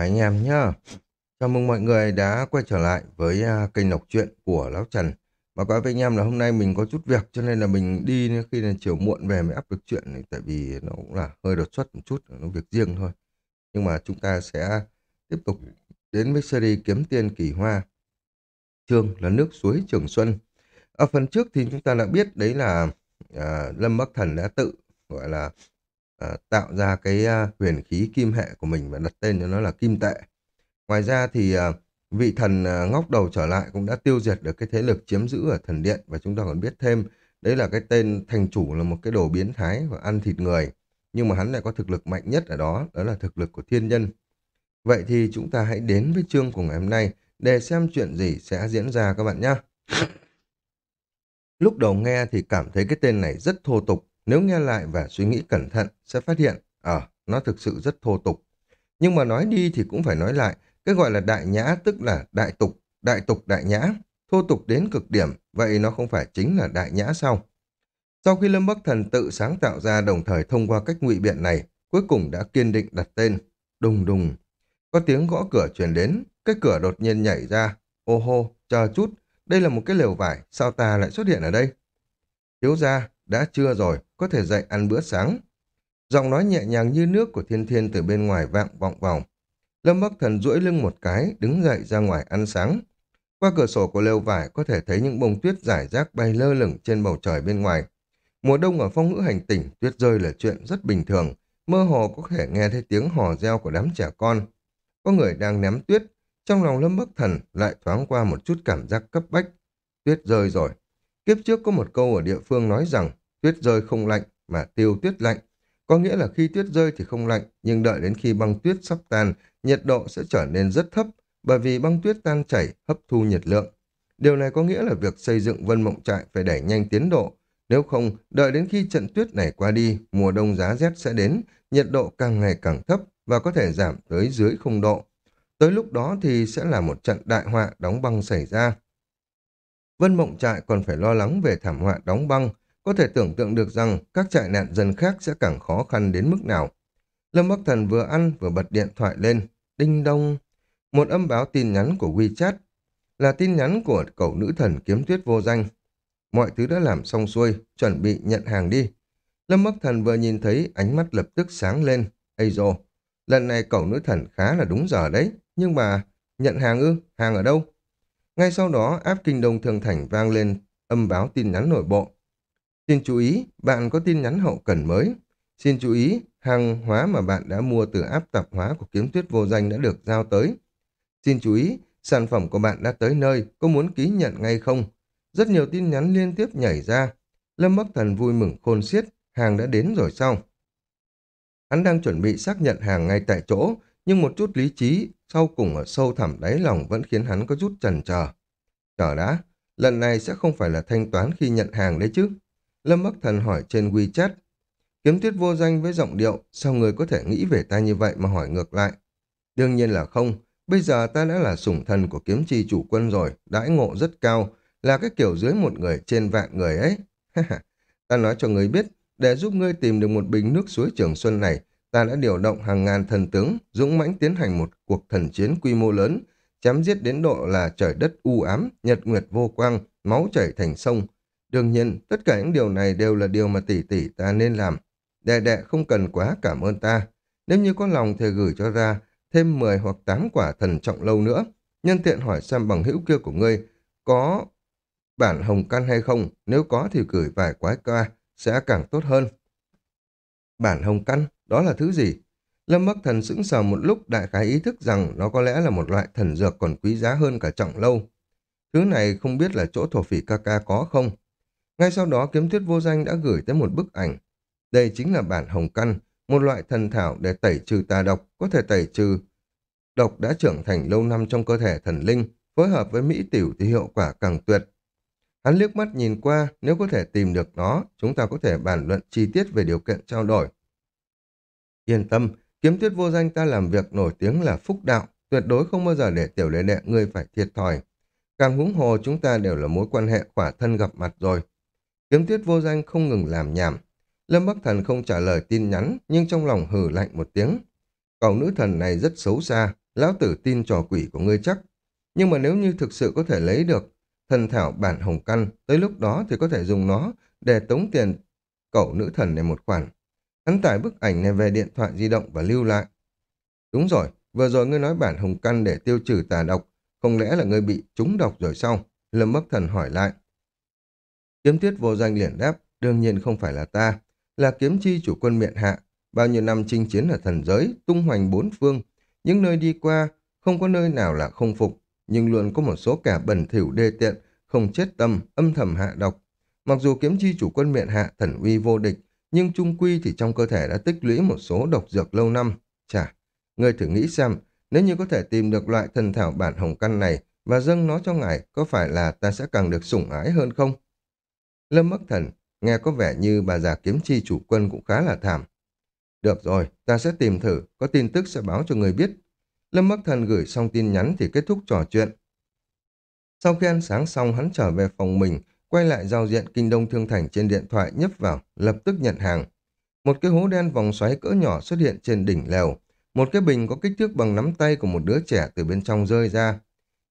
Anh em nhá. Chào mừng mọi người đã quay trở lại với à, kênh đọc truyện của Lão Trần. và các với anh em là hôm nay mình có chút việc cho nên là mình đi khi là chiều muộn về mới up được chuyện này, tại vì nó cũng là hơi đột xuất một chút, nó việc riêng thôi. Nhưng mà chúng ta sẽ tiếp tục đến với series Kiếm Tiền Kỳ Hoa. Chương là nước suối Trường Xuân. Ở phần trước thì chúng ta đã biết đấy là à, Lâm Bắc Thần đã tự gọi là Ờ, tạo ra cái ờ, huyền khí kim hệ của mình và đặt tên cho nó là kim tệ. Ngoài ra thì ờ, vị thần ngóc đầu trở lại cũng đã tiêu diệt được cái thế lực chiếm giữ ở thần điện và chúng ta còn biết thêm đấy là cái tên thành chủ là một cái đồ biến thái và ăn thịt người. Nhưng mà hắn lại có thực lực mạnh nhất ở đó, đó là thực lực của thiên nhân. Vậy thì chúng ta hãy đến với chương của ngày hôm nay để xem chuyện gì sẽ diễn ra các bạn nhé. Lúc đầu nghe thì cảm thấy cái tên này rất thô tục, nếu nghe lại và suy nghĩ cẩn thận sẽ phát hiện, ở ờ, nó thực sự rất thô tục. Nhưng mà nói đi thì cũng phải nói lại, cái gọi là đại nhã tức là đại tục, đại tục đại nhã, thô tục đến cực điểm, vậy nó không phải chính là đại nhã sao? Sau khi Lâm Bắc Thần tự sáng tạo ra đồng thời thông qua cách ngụy biện này, cuối cùng đã kiên định đặt tên, đùng đùng. Có tiếng gõ cửa truyền đến, cái cửa đột nhiên nhảy ra, ô hô, chờ chút, đây là một cái lều vải, sao ta lại xuất hiện ở đây? Thiếu gia, đã trưa rồi, có thể dậy ăn bữa sáng. Giọng nói nhẹ nhàng như nước của thiên thiên từ bên ngoài vang vọng vào. Lâm Bắc Thần duỗi lưng một cái, đứng dậy ra ngoài ăn sáng. Qua cửa sổ của lều vải có thể thấy những bông tuyết rải rác bay lơ lửng trên bầu trời bên ngoài. Mùa đông ở phong ngữ hành tỉnh, tuyết rơi là chuyện rất bình thường. Mơ hồ có thể nghe thấy tiếng hò reo của đám trẻ con. Có người đang ném tuyết, trong lòng Lâm Bắc Thần lại thoáng qua một chút cảm giác cấp bách. Tuyết rơi rồi. Kiếp trước có một câu ở địa phương nói rằng tuyết rơi không lạnh mà tiêu tuyết lạnh. Có nghĩa là khi tuyết rơi thì không lạnh, nhưng đợi đến khi băng tuyết sắp tan, nhiệt độ sẽ trở nên rất thấp, bởi vì băng tuyết tan chảy, hấp thu nhiệt lượng. Điều này có nghĩa là việc xây dựng vân mộng trại phải đẩy nhanh tiến độ. Nếu không, đợi đến khi trận tuyết này qua đi, mùa đông giá rét sẽ đến, nhiệt độ càng ngày càng thấp và có thể giảm tới dưới không độ. Tới lúc đó thì sẽ là một trận đại họa đóng băng xảy ra. Vân Mộng Trại còn phải lo lắng về thảm họa đóng băng, có thể tưởng tượng được rằng các trại nạn dân khác sẽ càng khó khăn đến mức nào. Lâm Bắc Thần vừa ăn vừa bật điện thoại lên, đinh đông. Một âm báo tin nhắn của WeChat là tin nhắn của cậu nữ thần kiếm tuyết vô danh. Mọi thứ đã làm xong xuôi, chuẩn bị nhận hàng đi. Lâm Bắc Thần vừa nhìn thấy ánh mắt lập tức sáng lên. Ây dồ, lần này cậu nữ thần khá là đúng giờ đấy, nhưng mà nhận hàng ư, hàng ở đâu? Ngay sau đó, áp kinh đông thường thành vang lên âm báo tin nhắn nội bộ. Xin chú ý, bạn có tin nhắn hậu cần mới. Xin chú ý, hàng hóa mà bạn đã mua từ áp tạp hóa của kiếm tuyết vô danh đã được giao tới. Xin chú ý, sản phẩm của bạn đã tới nơi, có muốn ký nhận ngay không? Rất nhiều tin nhắn liên tiếp nhảy ra. Lâm Bắc Thần vui mừng khôn xiết, hàng đã đến rồi sao? Hắn đang chuẩn bị xác nhận hàng ngay tại chỗ, nhưng một chút lý trí sau cùng ở sâu thẳm đáy lòng vẫn khiến hắn có chút chần chờ. Chờ đã, lần này sẽ không phải là thanh toán khi nhận hàng đấy chứ? Lâm Bắc Thần hỏi trên WeChat. Kiếm tuyết vô danh với giọng điệu, sao người có thể nghĩ về ta như vậy mà hỏi ngược lại? Đương nhiên là không, bây giờ ta đã là sủng thần của kiếm chi chủ quân rồi, đãi ngộ rất cao, là cái kiểu dưới một người trên vạn người ấy. ta nói cho người biết, để giúp ngươi tìm được một bình nước suối trường xuân này, ta đã điều động hàng ngàn thần tướng, dũng mãnh tiến hành một cuộc thần chiến quy mô lớn, chém giết đến độ là trời đất u ám, nhật nguyệt vô quang, máu chảy thành sông. Đương nhiên, tất cả những điều này đều là điều mà tỷ tỷ ta nên làm. Đệ đệ không cần quá cảm ơn ta. Nếu như có lòng thì gửi cho ra thêm 10 hoặc 8 quả thần trọng lâu nữa. Nhân tiện hỏi xem bằng hữu kia của ngươi có bản hồng căn hay không, nếu có thì gửi vài quái ca, sẽ càng tốt hơn. Bản hồng căn, đó là thứ gì? Lâm Bắc Thần sững sờ một lúc đại khái ý thức rằng nó có lẽ là một loại thần dược còn quý giá hơn cả trọng lâu. Thứ này không biết là chỗ thổ phỉ ca ca có không? Ngay sau đó kiếm tuyết vô danh đã gửi tới một bức ảnh. Đây chính là bản hồng căn, một loại thần thảo để tẩy trừ tà độc, có thể tẩy trừ. Độc đã trưởng thành lâu năm trong cơ thể thần linh, phối hợp với mỹ tiểu thì hiệu quả càng tuyệt. Hắn liếc mắt nhìn qua, nếu có thể tìm được nó, chúng ta có thể bàn luận chi tiết về điều kiện trao đổi. Yên tâm, kiếm tuyết vô danh ta làm việc nổi tiếng là phúc đạo, tuyệt đối không bao giờ để tiểu lệ đệ ngươi phải thiệt thòi. Càng húng hồ chúng ta đều là mối quan hệ khỏa thân gặp mặt rồi. Kiếm tuyết vô danh không ngừng làm nhảm. Lâm Bắc Thần không trả lời tin nhắn, nhưng trong lòng hừ lạnh một tiếng. Cậu nữ thần này rất xấu xa, lão tử tin trò quỷ của ngươi chắc. Nhưng mà nếu như thực sự có thể lấy được thần thảo bản hồng căn, tới lúc đó thì có thể dùng nó để tống tiền cậu nữ thần này một khoản. Hắn tải bức ảnh này về điện thoại di động và lưu lại. Đúng rồi, vừa rồi ngươi nói bản hồng căn để tiêu trừ tà độc, không lẽ là ngươi bị trúng độc rồi sao? Lâm Bắc Thần hỏi lại. Kiếm tuyết vô danh liền đáp, đương nhiên không phải là ta, là kiếm chi chủ quân miện hạ, bao nhiêu năm chinh chiến ở thần giới, tung hoành bốn phương, những nơi đi qua, không có nơi nào là không phục, nhưng luôn có một số kẻ bẩn thỉu đê tiện, không chết tâm, âm thầm hạ độc. Mặc dù kiếm chi chủ quân miện hạ thần uy vô địch, nhưng trung quy thì trong cơ thể đã tích lũy một số độc dược lâu năm. Chà, ngươi thử nghĩ xem, nếu như có thể tìm được loại thần thảo bản hồng căn này và dâng nó cho ngài, có phải là ta sẽ càng được sủng ái hơn không? Lâm Bắc Thần, nghe có vẻ như bà già kiếm chi chủ quân cũng khá là thảm. Được rồi, ta sẽ tìm thử, có tin tức sẽ báo cho người biết. Lâm Bắc Thần gửi xong tin nhắn thì kết thúc trò chuyện. Sau khi ăn sáng xong, hắn trở về phòng mình, quay lại giao diện Kinh Đông Thương Thành trên điện thoại nhấp vào, lập tức nhận hàng. Một cái hố đen vòng xoáy cỡ nhỏ xuất hiện trên đỉnh lều. Một cái bình có kích thước bằng nắm tay của một đứa trẻ từ bên trong rơi ra.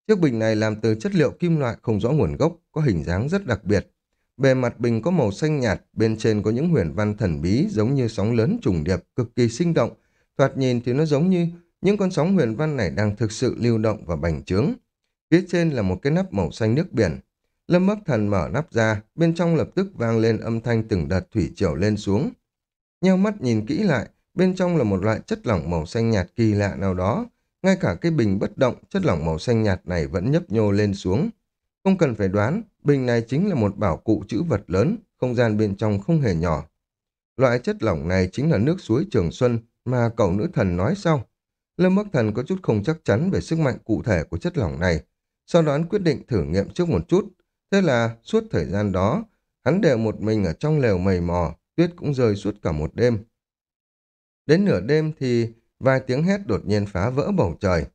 Chiếc bình này làm từ chất liệu kim loại không rõ nguồn gốc, có hình dáng rất đặc biệt. Bề mặt bình có màu xanh nhạt, bên trên có những huyền văn thần bí giống như sóng lớn trùng điệp, cực kỳ sinh động. Thoạt nhìn thì nó giống như những con sóng huyền văn này đang thực sự lưu động và bành trướng. Phía trên là một cái nắp màu xanh nước biển. Lâm Bắc Thần mở nắp ra, bên trong lập tức vang lên âm thanh từng đợt thủy triều lên xuống. Nheo mắt nhìn kỹ lại, bên trong là một loại chất lỏng màu xanh nhạt kỳ lạ nào đó. Ngay cả cái bình bất động, chất lỏng màu xanh nhạt này vẫn nhấp nhô lên xuống. Không cần phải đoán, bình này chính là một bảo cụ chữ vật lớn, không gian bên trong không hề nhỏ. Loại chất lỏng này chính là nước suối Trường Xuân mà cậu nữ thần nói sau. Lâm Bắc Thần có chút không chắc chắn về sức mạnh cụ thể của chất lỏng này. Sau đó hắn quyết định thử nghiệm trước một chút. Thế là suốt thời gian đó, hắn đều một mình ở trong lều mầy mò, tuyết cũng rơi suốt cả một đêm. Đến nửa đêm thì vài tiếng hét đột nhiên phá vỡ bầu trời.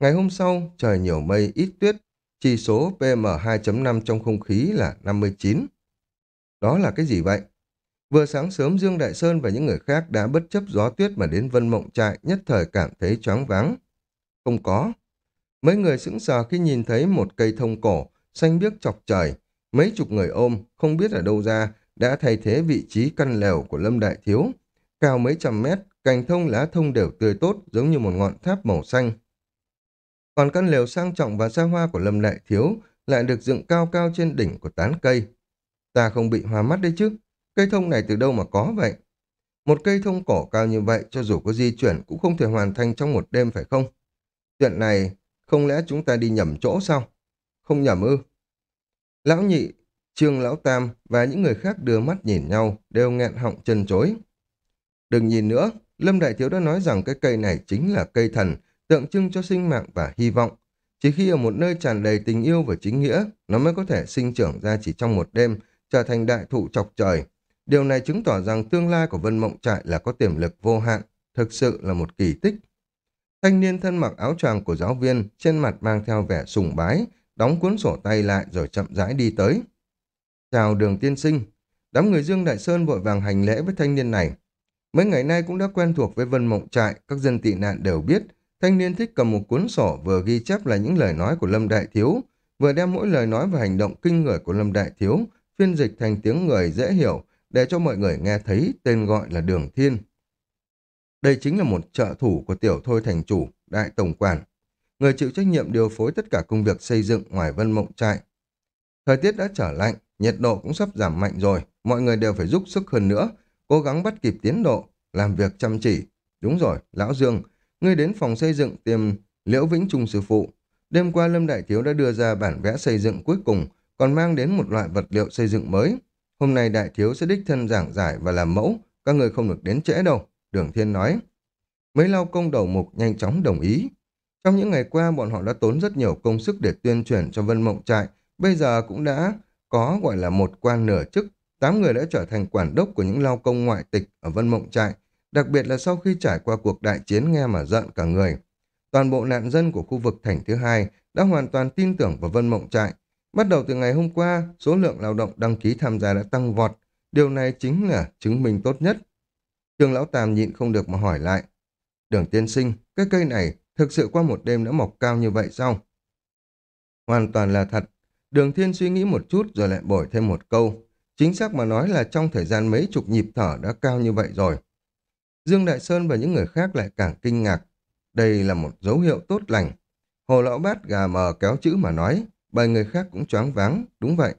Ngày hôm sau, trời nhiều mây, ít tuyết, chỉ số PM2.5 trong không khí là 59. Đó là cái gì vậy? Vừa sáng sớm Dương Đại Sơn và những người khác đã bất chấp gió tuyết mà đến Vân Mộng Trại nhất thời cảm thấy choáng váng. Không có. Mấy người sững sờ khi nhìn thấy một cây thông cổ, xanh biếc chọc trời. Mấy chục người ôm, không biết ở đâu ra, đã thay thế vị trí căn lều của Lâm Đại Thiếu. Cao mấy trăm mét, cành thông lá thông đều tươi tốt giống như một ngọn tháp màu xanh. Còn căn lều sang trọng và xa hoa của Lâm Đại Thiếu lại được dựng cao cao trên đỉnh của tán cây. Ta không bị hoa mắt đấy chứ, cây thông này từ đâu mà có vậy? Một cây thông cổ cao như vậy cho dù có di chuyển cũng không thể hoàn thành trong một đêm phải không? Chuyện này, không lẽ chúng ta đi nhầm chỗ sao? Không nhầm ư? Lão nhị, trương lão tam và những người khác đưa mắt nhìn nhau đều nghẹn họng chân chối. Đừng nhìn nữa, Lâm Đại Thiếu đã nói rằng cái cây này chính là cây thần, tượng trưng cho sinh mạng và hy vọng. Chỉ khi ở một nơi tràn đầy tình yêu và chính nghĩa, nó mới có thể sinh trưởng ra chỉ trong một đêm, trở thành đại thụ chọc trời. Điều này chứng tỏ rằng tương lai của Vân Mộng Trại là có tiềm lực vô hạn, thực sự là một kỳ tích. Thanh niên thân mặc áo choàng của giáo viên, trên mặt mang theo vẻ sùng bái, đóng cuốn sổ tay lại rồi chậm rãi đi tới. Chào đường tiên sinh, đám người Dương Đại Sơn vội vàng hành lễ với thanh niên này. Mấy ngày nay cũng đã quen thuộc với Vân Mộng Trại, các dân tị nạn đều biết, thanh niên thích cầm một cuốn sổ vừa ghi chép lại những lời nói của Lâm Đại Thiếu, vừa đem mỗi lời nói và hành động kinh người của Lâm Đại Thiếu, phiên dịch thành tiếng người dễ hiểu, để cho mọi người nghe thấy tên gọi là Đường Thiên. Đây chính là một trợ thủ của tiểu thôi thành chủ, đại tổng quản, người chịu trách nhiệm điều phối tất cả công việc xây dựng ngoài vân mộng trại. Thời tiết đã trở lạnh, nhiệt độ cũng sắp giảm mạnh rồi, mọi người đều phải giúp sức hơn nữa, cố gắng bắt kịp tiến độ, làm việc chăm chỉ. Đúng rồi, Lão Dương, ngươi đến phòng xây dựng tìm Liễu Vĩnh Trung sư phụ. Đêm qua Lâm Đại Thiếu đã đưa ra bản vẽ xây dựng cuối cùng, còn mang đến một loại vật liệu xây dựng mới. Hôm nay Đại Thiếu sẽ đích thân giảng giải và làm mẫu, các người không được đến trễ đâu, Đường Thiên nói. Mấy lao công đầu mục nhanh chóng đồng ý. Trong những ngày qua, bọn họ đã tốn rất nhiều công sức để tuyên truyền cho Vân Mộng Trại, bây giờ cũng đã có gọi là một quan nửa chức. Tám người đã trở thành quản đốc của những lao công ngoại tịch ở Vân Mộng Trại, đặc biệt là sau khi trải qua cuộc đại chiến nghe mà giận cả người. Toàn bộ nạn dân của khu vực thành thứ hai đã hoàn toàn tin tưởng vào Vân Mộng Trại. Bắt đầu từ ngày hôm qua, số lượng lao động đăng ký tham gia đã tăng vọt. Điều này chính là chứng minh tốt nhất. Trường Lão Tam nhịn không được mà hỏi lại. Đường tiên sinh, cái cây này thực sự qua một đêm đã mọc cao như vậy sao? Hoàn toàn là thật. Đường Thiên suy nghĩ một chút rồi lại bổi thêm một câu. Chính xác mà nói là trong thời gian mấy chục nhịp thở đã cao như vậy rồi. Dương Đại Sơn và những người khác lại càng kinh ngạc. Đây là một dấu hiệu tốt lành. Hồ Lão Bát gà mờ kéo chữ mà nói, bảy người khác cũng choáng váng, đúng vậy.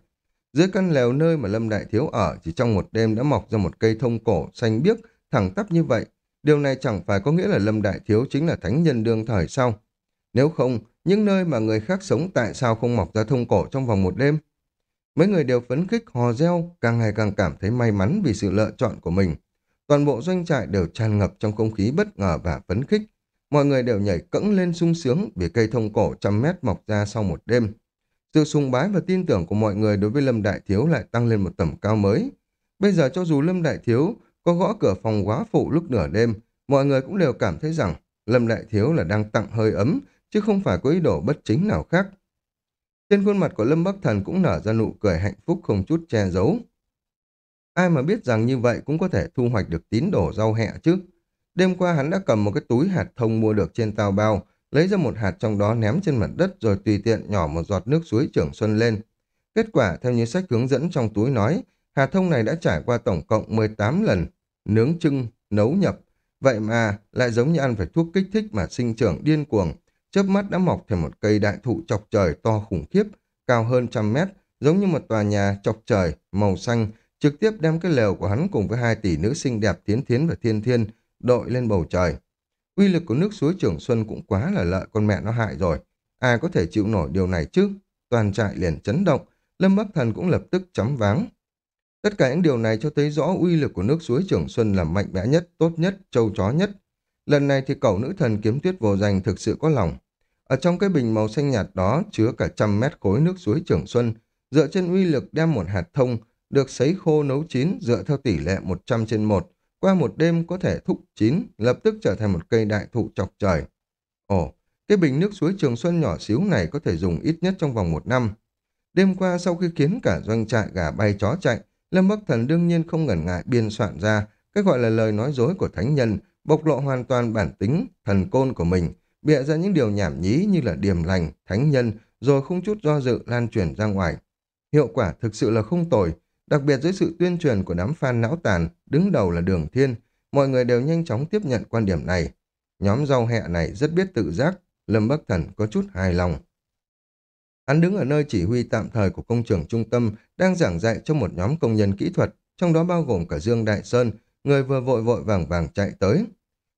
Dưới căn lều nơi mà Lâm Đại Thiếu ở chỉ trong một đêm đã mọc ra một cây thông cổ xanh biếc, thẳng tắp như vậy. Điều này chẳng phải có nghĩa là Lâm Đại Thiếu chính là thánh nhân đương thời sau. Nếu không, những nơi mà người khác sống tại sao không mọc ra thông cổ trong vòng một đêm? Mấy người đều phấn khích hò reo, càng ngày càng cảm thấy may mắn vì sự lựa chọn của mình. Toàn bộ doanh trại đều tràn ngập trong không khí bất ngờ và phấn khích. Mọi người đều nhảy cẫng lên sung sướng vì cây thông cổ trăm mét mọc ra sau một đêm. Sự sùng bái và tin tưởng của mọi người đối với Lâm Đại Thiếu lại tăng lên một tầm cao mới. Bây giờ cho dù Lâm Đại Thiếu có gõ cửa phòng quá phụ lúc nửa đêm, mọi người cũng đều cảm thấy rằng Lâm Đại Thiếu là đang tặng hơi ấm, chứ không phải có ý đồ bất chính nào khác. Trên khuôn mặt của Lâm Bắc Thần cũng nở ra nụ cười hạnh phúc không chút che giấu. Ai mà biết rằng như vậy cũng có thể thu hoạch được tín đồ rau hẹ chứ. Đêm qua hắn đã cầm một cái túi hạt thông mua được trên tàu bao, lấy ra một hạt trong đó ném trên mặt đất rồi tùy tiện nhỏ một giọt nước suối trưởng xuân lên. Kết quả, theo như sách hướng dẫn trong túi nói, hạt thông này đã trải qua tổng cộng 18 lần, nướng trưng, nấu nhập. Vậy mà lại giống như ăn phải thuốc kích thích mà sinh trưởng điên cuồng, chớp mắt đã mọc thành một cây đại thụ chọc trời to khủng khiếp, cao hơn trăm mét, giống như một tòa nhà chọc trời, màu xanh, trực tiếp đem cái lều của hắn cùng với hai tỷ nữ xinh đẹp Tiến Thiến và Thiên Thiên đội lên bầu trời. Uy lực của nước suối Trường Xuân cũng quá là lợi con mẹ nó hại rồi. Ai có thể chịu nổi điều này chứ? Toàn trại liền chấn động, Lâm Bắc Thần cũng lập tức chấm váng. Tất cả những điều này cho thấy rõ uy lực của nước suối Trường Xuân là mạnh mẽ nhất, tốt nhất, châu chó nhất. Lần này thì cậu nữ thần kiếm tuyết vô danh thực sự có lòng. Ở trong cái bình màu xanh nhạt đó chứa cả trăm mét khối nước suối Trường Xuân, dựa trên uy lực đem một hạt thông được sấy khô nấu chín dựa theo tỷ lệ 100 trên 1, qua một đêm có thể thúc chín, lập tức trở thành một cây đại thụ chọc trời. Ồ, cái bình nước suối Trường Xuân nhỏ xíu này có thể dùng ít nhất trong vòng một năm. Đêm qua sau khi kiến cả doanh trại gà bay chó chạy, Lâm Bắc Thần đương nhiên không ngần ngại biên soạn ra cái gọi là lời nói dối của thánh nhân, bộc lộ hoàn toàn bản tính, thần côn của mình, bịa ra những điều nhảm nhí như là điềm lành, thánh nhân, rồi không chút do dự lan truyền ra ngoài. Hiệu quả thực sự là không tồi, đặc biệt dưới sự tuyên truyền của đám fan não tàn, đứng đầu là Đường Thiên, mọi người đều nhanh chóng tiếp nhận quan điểm này. Nhóm rau hẹ này rất biết tự giác, Lâm Bắc Thần có chút hài lòng. Hắn đứng ở nơi chỉ huy tạm thời của công trường trung tâm, đang giảng dạy cho một nhóm công nhân kỹ thuật, trong đó bao gồm cả Dương Đại Sơn, người vừa vội vội vàng vàng chạy tới.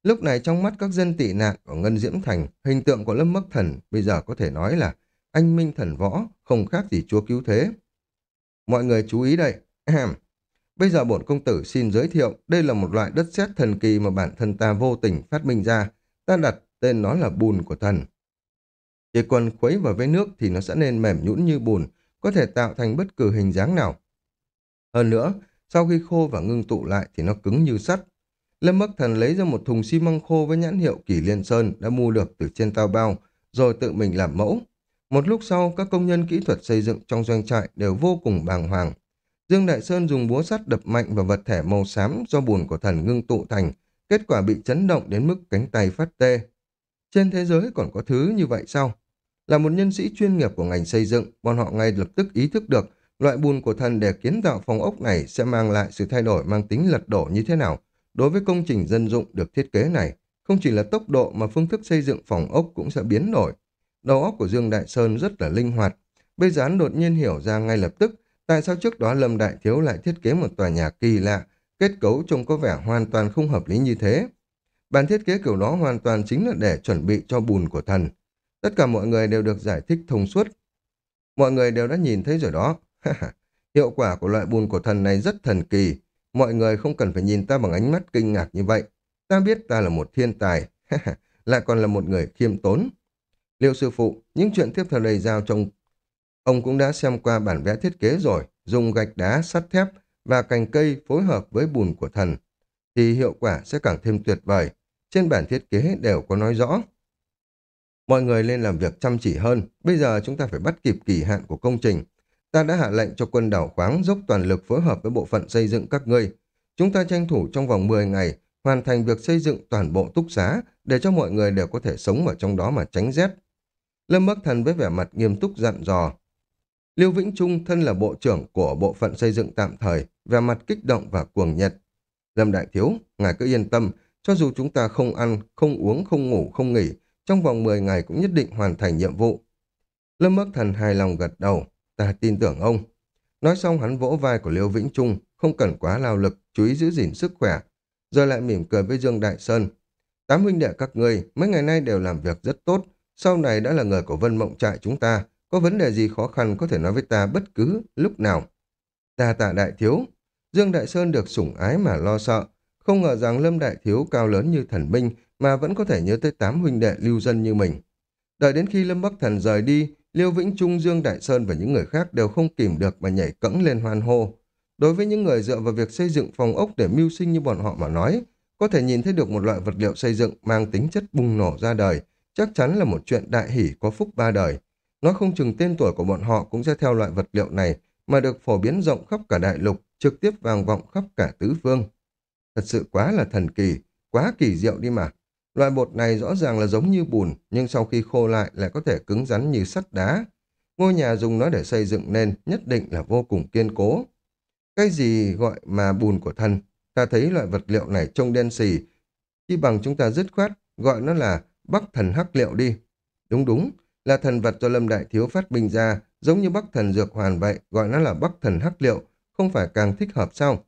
Lúc này trong mắt các dân tị nạn của Ngân Diễm Thành, hình tượng của Lâm Bắc Thần bây giờ có thể nói là anh minh thần võ, không khác gì chúa cứu thế. Mọi người chú ý đây. Bây giờ bổn công tử xin giới thiệu, đây là một loại đất sét thần kỳ mà bản thân ta vô tình phát minh ra. Ta đặt tên nó là bùn của thần. Chỉ cần khuấy vào với nước thì nó sẽ nên mềm nhũn như bùn, có thể tạo thành bất cứ hình dáng nào. Hơn nữa, sau khi khô và ngưng tụ lại thì nó cứng như sắt. Lâm Bắc Thần lấy ra một thùng xi măng khô với nhãn hiệu Kỳ Liên Sơn đã mua được từ trên tao bao, rồi tự mình làm mẫu. Một lúc sau, các công nhân kỹ thuật xây dựng trong doanh trại đều vô cùng bàng hoàng. Dương Đại Sơn dùng búa sắt đập mạnh vào vật thể màu xám do bùn của thần ngưng tụ thành, kết quả bị chấn động đến mức cánh tay phát tê. Trên thế giới còn có thứ như vậy sao? Là một nhân sĩ chuyên nghiệp của ngành xây dựng, bọn họ ngay lập tức ý thức được loại bùn của thần để kiến tạo phòng ốc này sẽ mang lại sự thay đổi mang tính lật đổ như thế nào. Đối với công trình dân dụng được thiết kế này, không chỉ là tốc độ mà phương thức xây dựng phòng ốc cũng sẽ biến đổi. Đầu óc của Dương Đại Sơn rất là linh hoạt. Bây giờ hắn đột nhiên hiểu ra ngay lập tức tại sao trước đó Lâm Đại Thiếu lại thiết kế một tòa nhà kỳ lạ, kết cấu trông có vẻ hoàn toàn không hợp lý như thế. Bản thiết kế kiểu đó hoàn toàn chính là để chuẩn bị cho bùn của thần. Tất cả mọi người đều được giải thích thông suốt. Mọi người đều đã nhìn thấy rồi đó. Hiệu quả của loại bùn của thần này rất thần kỳ. Mọi người không cần phải nhìn ta bằng ánh mắt kinh ngạc như vậy. Ta biết ta là một thiên tài, lại còn là một người khiêm tốn. Liệu sư phụ, những chuyện tiếp theo đây giao trong... Ông cũng đã xem qua bản vẽ thiết kế rồi, dùng gạch đá, sắt thép và cành cây phối hợp với bùn của thần, thì hiệu quả sẽ càng thêm tuyệt vời. Trên bản thiết kế đều có nói rõ. Mọi người lên làm việc chăm chỉ hơn, bây giờ chúng ta phải bắt kịp kỳ hạn của công trình. Ta đã hạ lệnh cho quân đảo khoáng dốc toàn lực phối hợp với bộ phận xây dựng các ngươi. Chúng ta tranh thủ trong vòng 10 ngày hoàn thành việc xây dựng toàn bộ túc xá để cho mọi người đều có thể sống ở trong đó mà tránh rét. Lâm Bắc Thần với vẻ mặt nghiêm túc dặn dò. Lưu Vĩnh Trung thân là bộ trưởng của bộ phận xây dựng tạm thời, vẻ mặt kích động và cuồng nhiệt. Lâm Đại Thiếu, ngài cứ yên tâm, cho dù chúng ta không ăn, không uống, không ngủ, không nghỉ, trong vòng 10 ngày cũng nhất định hoàn thành nhiệm vụ. Lâm Bắc Thần hài lòng gật đầu, ta tin tưởng ông. Nói xong hắn vỗ vai của Liêu Vĩnh Trung, không cần quá lao lực, chú ý giữ gìn sức khỏe. Giờ lại mỉm cười với Dương Đại Sơn. Tám huynh đệ các ngươi mấy ngày nay đều làm việc rất tốt, sau này đã là người của Vân Mộng Trại chúng ta, có vấn đề gì khó khăn có thể nói với ta bất cứ lúc nào. Ta tạ đại thiếu, Dương Đại Sơn được sủng ái mà lo sợ, không ngờ rằng Lâm Đại Thiếu cao lớn như thần minh mà vẫn có thể nhớ tới tám huynh đệ lưu dân như mình. Đợi đến khi Lâm Bắc Thần rời đi, Liêu Vĩnh Trung, Dương Đại Sơn và những người khác đều không kìm được mà nhảy cẫng lên hoan hô. Đối với những người dựa vào việc xây dựng phòng ốc để mưu sinh như bọn họ mà nói, có thể nhìn thấy được một loại vật liệu xây dựng mang tính chất bùng nổ ra đời, chắc chắn là một chuyện đại hỷ có phúc ba đời. Nó không chừng tên tuổi của bọn họ cũng sẽ theo loại vật liệu này mà được phổ biến rộng khắp cả đại lục, trực tiếp vang vọng khắp cả tứ phương. Thật sự quá là thần kỳ, quá kỳ diệu đi mà. Loại bột này rõ ràng là giống như bùn, nhưng sau khi khô lại lại có thể cứng rắn như sắt đá. Ngôi nhà dùng nó để xây dựng nên nhất định là vô cùng kiên cố. Cái gì gọi mà bùn của thần? Ta thấy loại vật liệu này trông đen xì. Chỉ bằng chúng ta dứt khoát, gọi nó là bắc thần hắc liệu đi. Đúng đúng, là thần vật do Lâm Đại Thiếu phát minh ra, giống như bắc thần dược hoàn vậy, gọi nó là bắc thần hắc liệu, không phải càng thích hợp sao?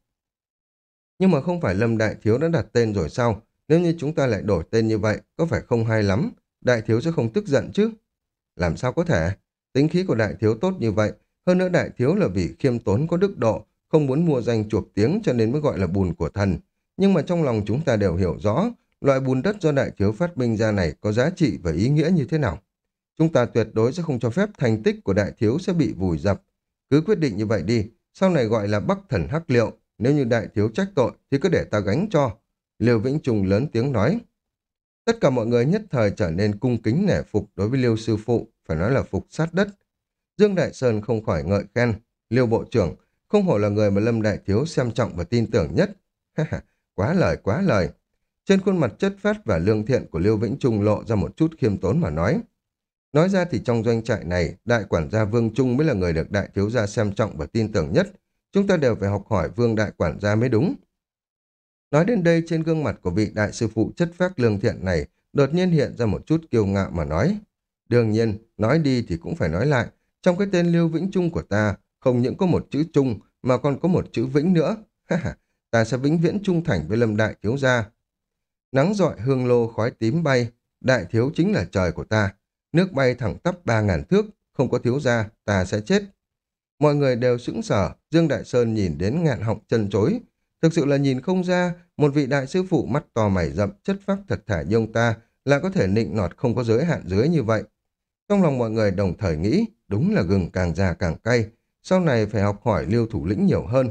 Nhưng mà không phải Lâm Đại Thiếu đã đặt tên rồi sao? Nếu như chúng ta lại đổi tên như vậy, có phải không hay lắm? Đại Thiếu sẽ không tức giận chứ? Làm sao có thể? Tính khí của Đại Thiếu tốt như vậy, hơn nữa Đại Thiếu là vì khiêm tốn có đức độ, không muốn mua danh chuộc tiếng cho nên mới gọi là bùn của thần. Nhưng mà trong lòng chúng ta đều hiểu rõ, loại bùn đất do Đại Thiếu phát minh ra này có giá trị và ý nghĩa như thế nào. Chúng ta tuyệt đối sẽ không cho phép thành tích của Đại Thiếu sẽ bị vùi dập. Cứ quyết định như vậy đi, sau này gọi là Bắc Thần Hắc Liệu, nếu như đại thiếu trách tội thì cứ để ta gánh cho. Liêu Vĩnh Trung lớn tiếng nói. Tất cả mọi người nhất thời trở nên cung kính nể phục đối với Liêu Sư Phụ, phải nói là phục sát đất. Dương Đại Sơn không khỏi ngợi khen. Liêu Bộ trưởng, không hổ là người mà Lâm Đại Thiếu xem trọng và tin tưởng nhất. quá lời, quá lời. Trên khuôn mặt chất phát và lương thiện của Liêu Vĩnh Trung lộ ra một chút khiêm tốn mà nói. Nói ra thì trong doanh trại này, đại quản gia Vương Trung mới là người được đại thiếu gia xem trọng và tin tưởng nhất. Chúng ta đều phải học hỏi vương đại quản gia mới đúng. Nói đến đây trên gương mặt của vị đại sư phụ chất phác lương thiện này đột nhiên hiện ra một chút kiêu ngạo mà nói. Đương nhiên, nói đi thì cũng phải nói lại. Trong cái tên Lưu Vĩnh Trung của ta, không những có một chữ Trung mà còn có một chữ Vĩnh nữa. ta sẽ vĩnh viễn trung thành với lâm đại thiếu gia. Nắng dọi hương lô khói tím bay, đại thiếu chính là trời của ta. Nước bay thẳng tắp ba ngàn thước, không có thiếu gia, ta sẽ chết. Mọi người đều sững sờ, Dương Đại Sơn nhìn đến ngạn họng chân chối. Thực sự là nhìn không ra, một vị đại sư phụ mắt to mày rậm, chất phác thật thả như ông ta, là có thể nịnh nọt không có giới hạn dưới như vậy. Trong lòng mọi người đồng thời nghĩ, đúng là gừng càng già càng cay, sau này phải học hỏi liêu thủ lĩnh nhiều hơn.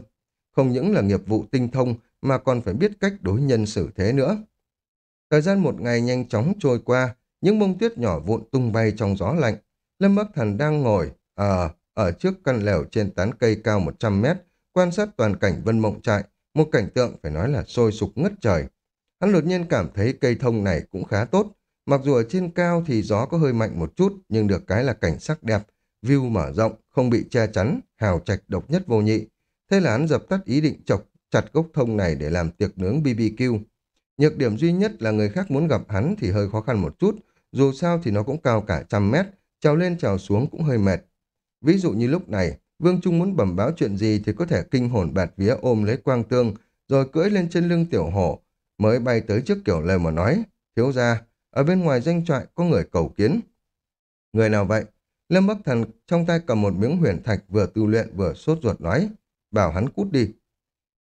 Không những là nghiệp vụ tinh thông, mà còn phải biết cách đối nhân xử thế nữa. Thời gian một ngày nhanh chóng trôi qua, những bông tuyết nhỏ vụn tung bay trong gió lạnh. Lâm Bắc Thần đang ngồi, ờ, ở trước căn lều trên tán cây cao 100 mét, quan sát toàn cảnh vân mộng trại, một cảnh tượng phải nói là sôi sục ngất trời. Hắn đột nhiên cảm thấy cây thông này cũng khá tốt, mặc dù ở trên cao thì gió có hơi mạnh một chút, nhưng được cái là cảnh sắc đẹp, view mở rộng, không bị che chắn, hào trạch độc nhất vô nhị. Thế là hắn dập tắt ý định chọc chặt gốc thông này để làm tiệc nướng BBQ. Nhược điểm duy nhất là người khác muốn gặp hắn thì hơi khó khăn một chút, dù sao thì nó cũng cao cả trăm mét, trèo lên trèo xuống cũng hơi mệt. Ví dụ như lúc này, Vương Trung muốn bẩm báo chuyện gì thì có thể kinh hồn bạt vía ôm lấy quang tương, rồi cưỡi lên trên lưng tiểu hổ, mới bay tới trước kiểu lời mà nói, thiếu ra, ở bên ngoài danh trại có người cầu kiến. Người nào vậy? Lâm Bắc Thần trong tay cầm một miếng huyền thạch vừa tu luyện vừa sốt ruột nói, bảo hắn cút đi.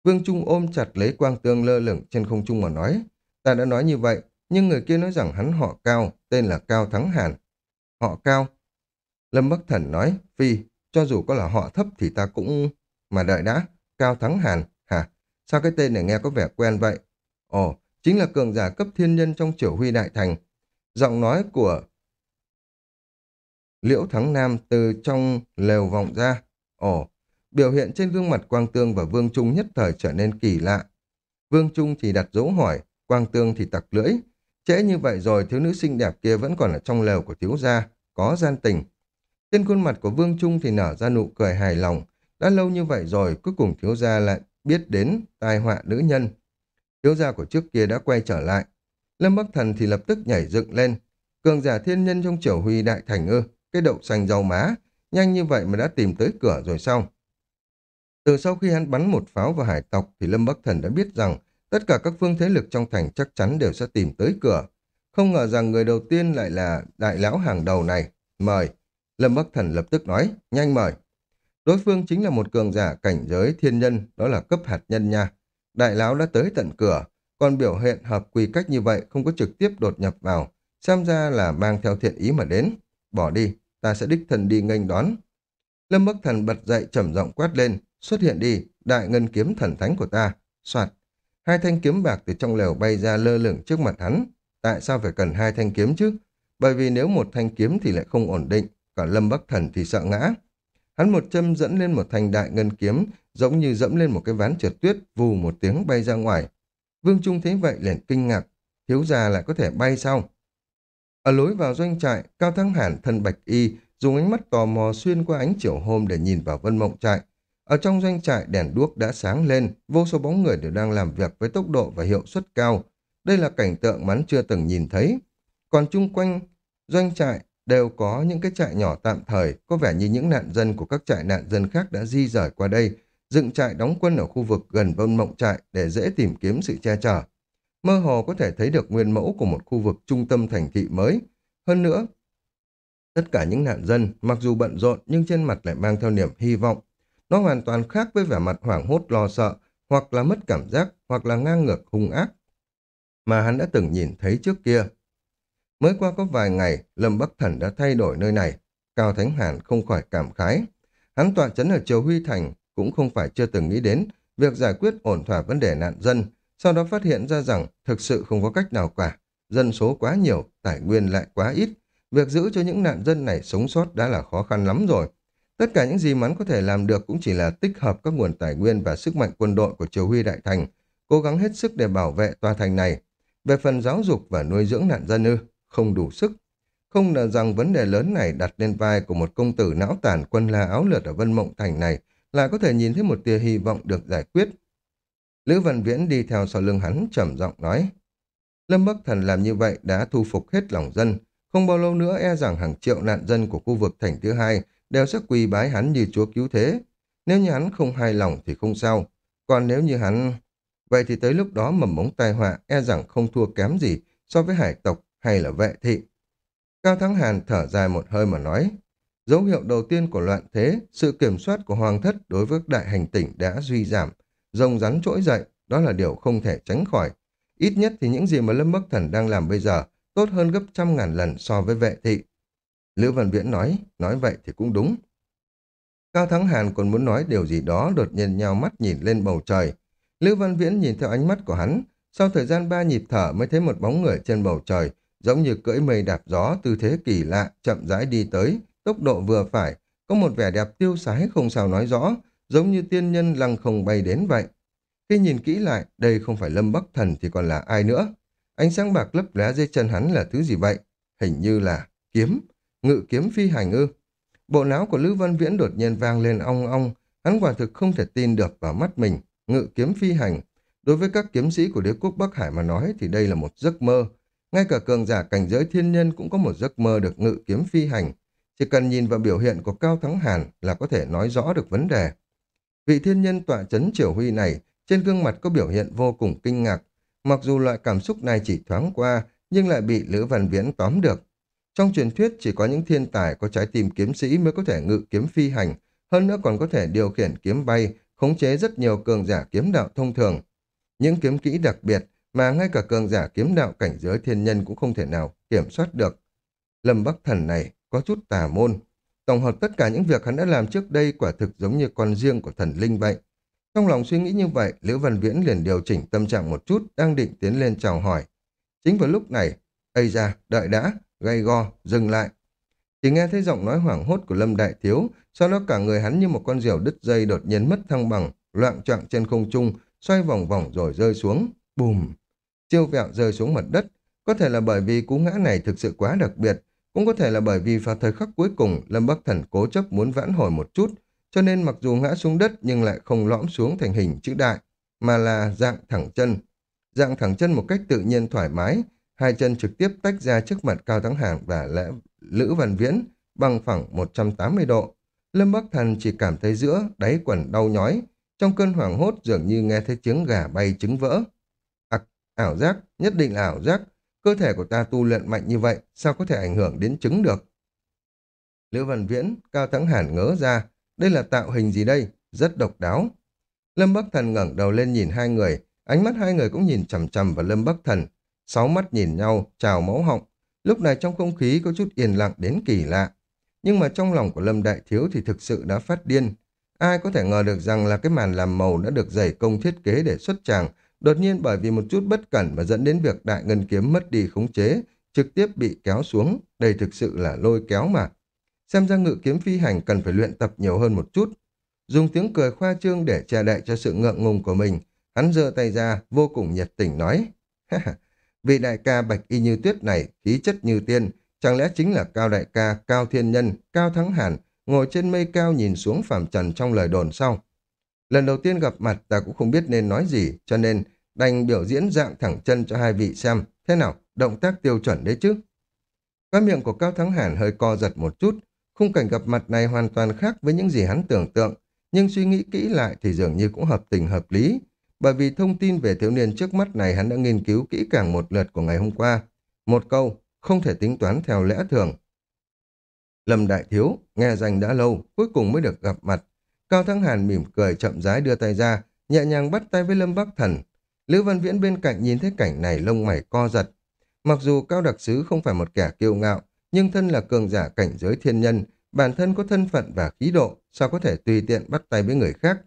Vương Trung ôm chặt lấy quang tương lơ lửng trên không trung mà nói, ta đã nói như vậy, nhưng người kia nói rằng hắn họ Cao, tên là Cao Thắng Hàn. Họ Cao? Lâm Bắc Thần nói, Phi, cho dù có là họ thấp thì ta cũng... Mà đợi đã, Cao Thắng Hàn, hả? Sao cái tên này nghe có vẻ quen vậy? Ồ, chính là cường giả cấp thiên nhân trong triều huy đại thành. Giọng nói của Liễu Thắng Nam từ trong lều vọng ra. Ồ, biểu hiện trên gương mặt Quang Tương và Vương Trung nhất thời trở nên kỳ lạ. Vương Trung thì đặt dấu hỏi, Quang Tương thì tặc lưỡi. Trễ như vậy rồi, thiếu nữ xinh đẹp kia vẫn còn ở trong lều của thiếu gia, có gian tình. Trên khuôn mặt của Vương Trung thì nở ra nụ cười hài lòng. Đã lâu như vậy rồi, cuối cùng thiếu gia lại biết đến tai họa nữ nhân. Thiếu gia của trước kia đã quay trở lại. Lâm Bắc Thần thì lập tức nhảy dựng lên. Cường giả thiên nhân trong triều huy đại thành ư, cái đậu xanh rau má, nhanh như vậy mà đã tìm tới cửa rồi sao? Từ sau khi hắn bắn một pháo vào hải tộc thì Lâm Bắc Thần đã biết rằng tất cả các phương thế lực trong thành chắc chắn đều sẽ tìm tới cửa. Không ngờ rằng người đầu tiên lại là đại lão hàng đầu này. Mời. Lâm Bắc Thần lập tức nói, nhanh mời. Đối phương chính là một cường giả cảnh giới thiên nhân, đó là cấp hạt nhân nha. Đại lão đã tới tận cửa, còn biểu hiện hợp quy cách như vậy không có trực tiếp đột nhập vào. Xem ra là mang theo thiện ý mà đến. Bỏ đi, ta sẽ đích thần đi nghênh đón. Lâm Bắc Thần bật dậy trầm giọng quát lên, xuất hiện đi, đại ngân kiếm thần thánh của ta. Soạt, hai thanh kiếm bạc từ trong lều bay ra lơ lửng trước mặt hắn. Tại sao phải cần hai thanh kiếm chứ? Bởi vì nếu một thanh kiếm thì lại không ổn định, còn Lâm Bắc Thần thì sợ ngã. Hắn một châm dẫn lên một thanh đại ngân kiếm, giống như dẫm lên một cái ván trượt tuyết, vù một tiếng bay ra ngoài. Vương Trung thấy vậy liền kinh ngạc, thiếu gia lại có thể bay sao? Ở lối vào doanh trại, Cao Thắng Hàn thân bạch y, dùng ánh mắt tò mò xuyên qua ánh chiều hôm để nhìn vào vân mộng trại. Ở trong doanh trại đèn đuốc đã sáng lên, vô số bóng người đều đang làm việc với tốc độ và hiệu suất cao. Đây là cảnh tượng mà hắn chưa từng nhìn thấy. Còn chung quanh doanh trại đều có những cái trại nhỏ tạm thời, có vẻ như những nạn dân của các trại nạn dân khác đã di rời qua đây, dựng trại đóng quân ở khu vực gần vân mộng trại để dễ tìm kiếm sự che chở. Mơ hồ có thể thấy được nguyên mẫu của một khu vực trung tâm thành thị mới. Hơn nữa, tất cả những nạn dân, mặc dù bận rộn nhưng trên mặt lại mang theo niềm hy vọng. Nó hoàn toàn khác với vẻ mặt hoảng hốt lo sợ, hoặc là mất cảm giác, hoặc là ngang ngược hung ác, mà hắn đã từng nhìn thấy trước kia. Mới qua có vài ngày, Lâm Bắc Thần đã thay đổi nơi này. Cao Thánh Hàn không khỏi cảm khái. Hắn tọa chấn ở Triều Huy Thành cũng không phải chưa từng nghĩ đến việc giải quyết ổn thỏa vấn đề nạn dân, sau đó phát hiện ra rằng thực sự không có cách nào cả. Dân số quá nhiều, tài nguyên lại quá ít. Việc giữ cho những nạn dân này sống sót đã là khó khăn lắm rồi. Tất cả những gì mà hắn có thể làm được cũng chỉ là tích hợp các nguồn tài nguyên và sức mạnh quân đội của Triều Huy Đại Thành, cố gắng hết sức để bảo vệ tòa thành này. Về phần giáo dục và nuôi dưỡng nạn dân ư, không đủ sức. Không ngờ rằng vấn đề lớn này đặt lên vai của một công tử não tàn quân la áo lượt ở Vân Mộng Thành này lại có thể nhìn thấy một tia hy vọng được giải quyết. Lữ Văn Viễn đi theo sau lưng hắn trầm giọng nói. Lâm Bắc Thần làm như vậy đã thu phục hết lòng dân. Không bao lâu nữa e rằng hàng triệu nạn dân của khu vực thành thứ hai đều sẽ quỳ bái hắn như chúa cứu thế. Nếu như hắn không hài lòng thì không sao. Còn nếu như hắn... Vậy thì tới lúc đó mầm mống tai họa e rằng không thua kém gì so với hải tộc hay là vệ thị. Cao Thắng Hàn thở dài một hơi mà nói, dấu hiệu đầu tiên của loạn thế, sự kiểm soát của hoàng thất đối với đại hành tỉnh đã duy giảm, rồng rắn trỗi dậy, đó là điều không thể tránh khỏi. Ít nhất thì những gì mà Lâm Bắc Thần đang làm bây giờ tốt hơn gấp trăm ngàn lần so với vệ thị. Lữ Văn Viễn nói, nói vậy thì cũng đúng. Cao Thắng Hàn còn muốn nói điều gì đó đột nhiên nhào mắt nhìn lên bầu trời. Lữ Văn Viễn nhìn theo ánh mắt của hắn, sau thời gian ba nhịp thở mới thấy một bóng người trên bầu trời, giống như cưỡi mây đạp gió tư thế kỳ lạ, chậm rãi đi tới, tốc độ vừa phải, có một vẻ đẹp tiêu sái không sao nói rõ, giống như tiên nhân lăng không bay đến vậy. Khi nhìn kỹ lại, đây không phải Lâm Bắc Thần thì còn là ai nữa. Ánh sáng bạc lấp lá dưới chân hắn là thứ gì vậy? Hình như là kiếm, ngự kiếm phi hành ư. Bộ não của Lữ Văn Viễn đột nhiên vang lên ong ong, hắn quả thực không thể tin được vào mắt mình, ngự kiếm phi hành. Đối với các kiếm sĩ của đế quốc Bắc Hải mà nói thì đây là một giấc mơ, ngay cả cường giả cảnh giới thiên nhân cũng có một giấc mơ được ngự kiếm phi hành. Chỉ cần nhìn vào biểu hiện của Cao Thắng Hàn là có thể nói rõ được vấn đề. Vị thiên nhân tọa chấn triều huy này, trên gương mặt có biểu hiện vô cùng kinh ngạc. Mặc dù loại cảm xúc này chỉ thoáng qua, nhưng lại bị Lữ Văn Viễn tóm được. Trong truyền thuyết chỉ có những thiên tài có trái tim kiếm sĩ mới có thể ngự kiếm phi hành, hơn nữa còn có thể điều khiển kiếm bay, khống chế rất nhiều cường giả kiếm đạo thông thường. Những kiếm kỹ đặc biệt mà ngay cả cường giả kiếm đạo cảnh giới thiên nhân cũng không thể nào kiểm soát được. Lâm Bắc Thần này có chút tà môn. Tổng hợp tất cả những việc hắn đã làm trước đây quả thực giống như con riêng của thần linh vậy. Trong lòng suy nghĩ như vậy, Liễu Văn Viễn liền điều chỉnh tâm trạng một chút, đang định tiến lên chào hỏi. Chính vào lúc này, Ây ra, đợi đã, gay go, dừng lại. Chỉ nghe thấy giọng nói hoảng hốt của Lâm Đại Thiếu, sau đó cả người hắn như một con diều đứt dây đột nhiên mất thăng bằng, loạn trọng trên không trung, xoay vòng vòng rồi rơi xuống. Bùm! Chiêu vẹo rơi xuống mặt đất, Có thể là bởi vì cú ngã này thực sự quá đặc biệt, cũng có thể là bởi vì vào thời khắc cuối cùng Lâm Bắc Thần cố chấp muốn vãn hồi một chút, cho nên mặc dù ngã xuống đất nhưng lại không lõm xuống thành hình chữ đại, mà là dạng thẳng chân. Dạng thẳng chân một cách tự nhiên thoải mái, hai chân trực tiếp tách ra trước mặt Cao Thắng Hàng và Lẽ, Lữ Văn Viễn bằng phẳng 180 độ. Lâm Bắc Thần chỉ cảm thấy giữa đáy quần đau nhói, trong cơn hoảng hốt dường như nghe thấy tiếng gà bay trứng vỡ. À, ảo giác, nhất định là ảo giác. Cơ thể của ta tu luyện mạnh như vậy, sao có thể ảnh hưởng đến trứng được? Lữ Văn Viễn, Cao Thắng Hàn ngớ ra, đây là tạo hình gì đây? Rất độc đáo. Lâm Bắc Thần ngẩng đầu lên nhìn hai người, ánh mắt hai người cũng nhìn chằm chằm vào Lâm Bắc Thần. Sáu mắt nhìn nhau, chào máu họng. Lúc này trong không khí có chút yên lặng đến kỳ lạ. Nhưng mà trong lòng của Lâm Đại Thiếu thì thực sự đã phát điên. Ai có thể ngờ được rằng là cái màn làm màu đã được dày công thiết kế để xuất tràng, đột nhiên bởi vì một chút bất cẩn mà dẫn đến việc đại ngân kiếm mất đi khống chế, trực tiếp bị kéo xuống. Đây thực sự là lôi kéo mà. Xem ra ngự kiếm phi hành cần phải luyện tập nhiều hơn một chút. Dùng tiếng cười khoa trương để che đậy cho sự ngượng ngùng của mình, hắn giơ tay ra, vô cùng nhiệt tình nói. Vị đại ca bạch y như tuyết này, khí chất như tiên, chẳng lẽ chính là cao đại ca, cao thiên nhân, cao thắng hàn, ngồi trên mây cao nhìn xuống phàm trần trong lời đồn sau. Lần đầu tiên gặp mặt ta cũng không biết nên nói gì, cho nên đành biểu diễn dạng thẳng chân cho hai vị xem. Thế nào, động tác tiêu chuẩn đấy chứ? Cái miệng của Cao Thắng Hàn hơi co giật một chút, khung cảnh gặp mặt này hoàn toàn khác với những gì hắn tưởng tượng, nhưng suy nghĩ kỹ lại thì dường như cũng hợp tình hợp lý, bởi vì thông tin về thiếu niên trước mắt này hắn đã nghiên cứu kỹ càng một lượt của ngày hôm qua. Một câu, không thể tính toán theo lẽ thường. Lâm Đại Thiếu, nghe danh đã lâu, cuối cùng mới được gặp mặt. Cao Thắng Hàn mỉm cười chậm rãi đưa tay ra, nhẹ nhàng bắt tay với Lâm Bắc Thần. Lữ Văn Viễn bên cạnh nhìn thấy cảnh này lông mày co giật. Mặc dù Cao Đặc Sứ không phải một kẻ kiêu ngạo, nhưng thân là cường giả cảnh giới thiên nhân, bản thân có thân phận và khí độ, sao có thể tùy tiện bắt tay với người khác.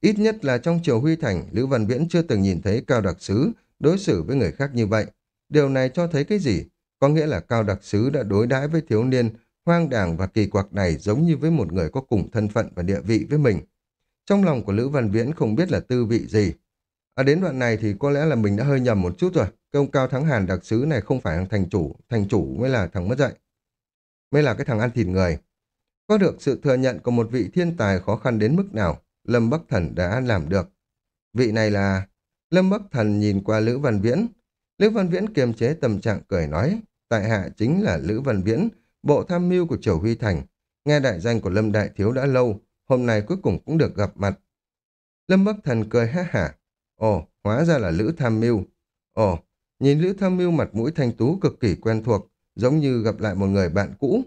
Ít nhất là trong triều Huy Thành, Lữ Văn Viễn chưa từng nhìn thấy Cao Đặc Sứ đối xử với người khác như vậy. Điều này cho thấy cái gì? Có nghĩa là Cao Đặc Sứ đã đối đãi với thiếu niên hoang đảng và kỳ quặc này giống như với một người có cùng thân phận và địa vị với mình. Trong lòng của Lữ Văn Viễn không biết là tư vị gì. À đến đoạn này thì có lẽ là mình đã hơi nhầm một chút rồi. Công cao thắng hàn đặc sứ này không phải thằng thành chủ, thành chủ mới là thằng mất dạy. Mới là cái thằng ăn thịt người. Có được sự thừa nhận của một vị thiên tài khó khăn đến mức nào, Lâm Bắc Thần đã làm được. Vị này là... Lâm Bắc Thần nhìn qua Lữ Văn Viễn. Lữ Văn Viễn kiềm chế tâm trạng cười nói, tại hạ chính là Lữ Văn Viễn, bộ tham mưu của Triều Huy Thành. Nghe đại danh của Lâm Đại Thiếu đã lâu, hôm nay cuối cùng cũng được gặp mặt. Lâm Bắc Thần cười ha hả. Ồ, hóa ra là Lữ Tham Mưu. Ồ, nhìn Lữ Tham Mưu mặt mũi thanh tú cực kỳ quen thuộc, giống như gặp lại một người bạn cũ.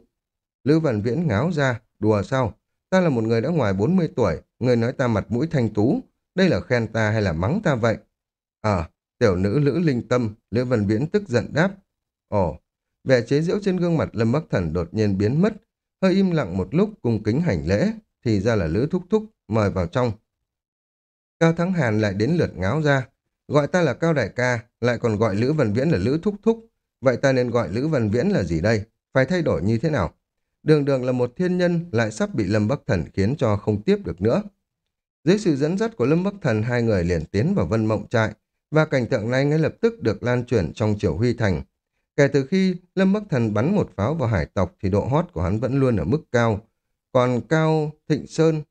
Lữ Văn Viễn ngáo ra, đùa sao? Ta là một người đã ngoài 40 tuổi, người nói ta mặt mũi thanh tú. Đây là khen ta hay là mắng ta vậy? Ờ, tiểu nữ Lữ Linh Tâm, Lữ Văn Viễn tức giận đáp. Ồ, vẻ chế giễu trên gương mặt Lâm Bắc Thần đột nhiên biến mất, hơi im lặng một lúc cung kính hành lễ, thì ra là Lữ Thúc Thúc, mời vào trong. Cao Thắng Hàn lại đến lượt ngáo ra, gọi ta là Cao Đại ca, lại còn gọi Lữ Văn Viễn là Lữ Thúc Thúc, vậy ta nên gọi Lữ Văn Viễn là gì đây? Phải thay đổi như thế nào? Đường đường là một thiên nhân lại sắp bị Lâm Bắc Thần khiến cho không tiếp được nữa. Dưới sự dẫn dắt của Lâm Bắc Thần, hai người liền tiến vào Vân Mộng Trại, và cảnh tượng này ngay lập tức được lan truyền trong triều Huy Thành. Kể từ khi Lâm Bắc Thần bắn một pháo vào hải tộc thì độ hot của hắn vẫn luôn ở mức cao. Còn Cao Thịnh Sơn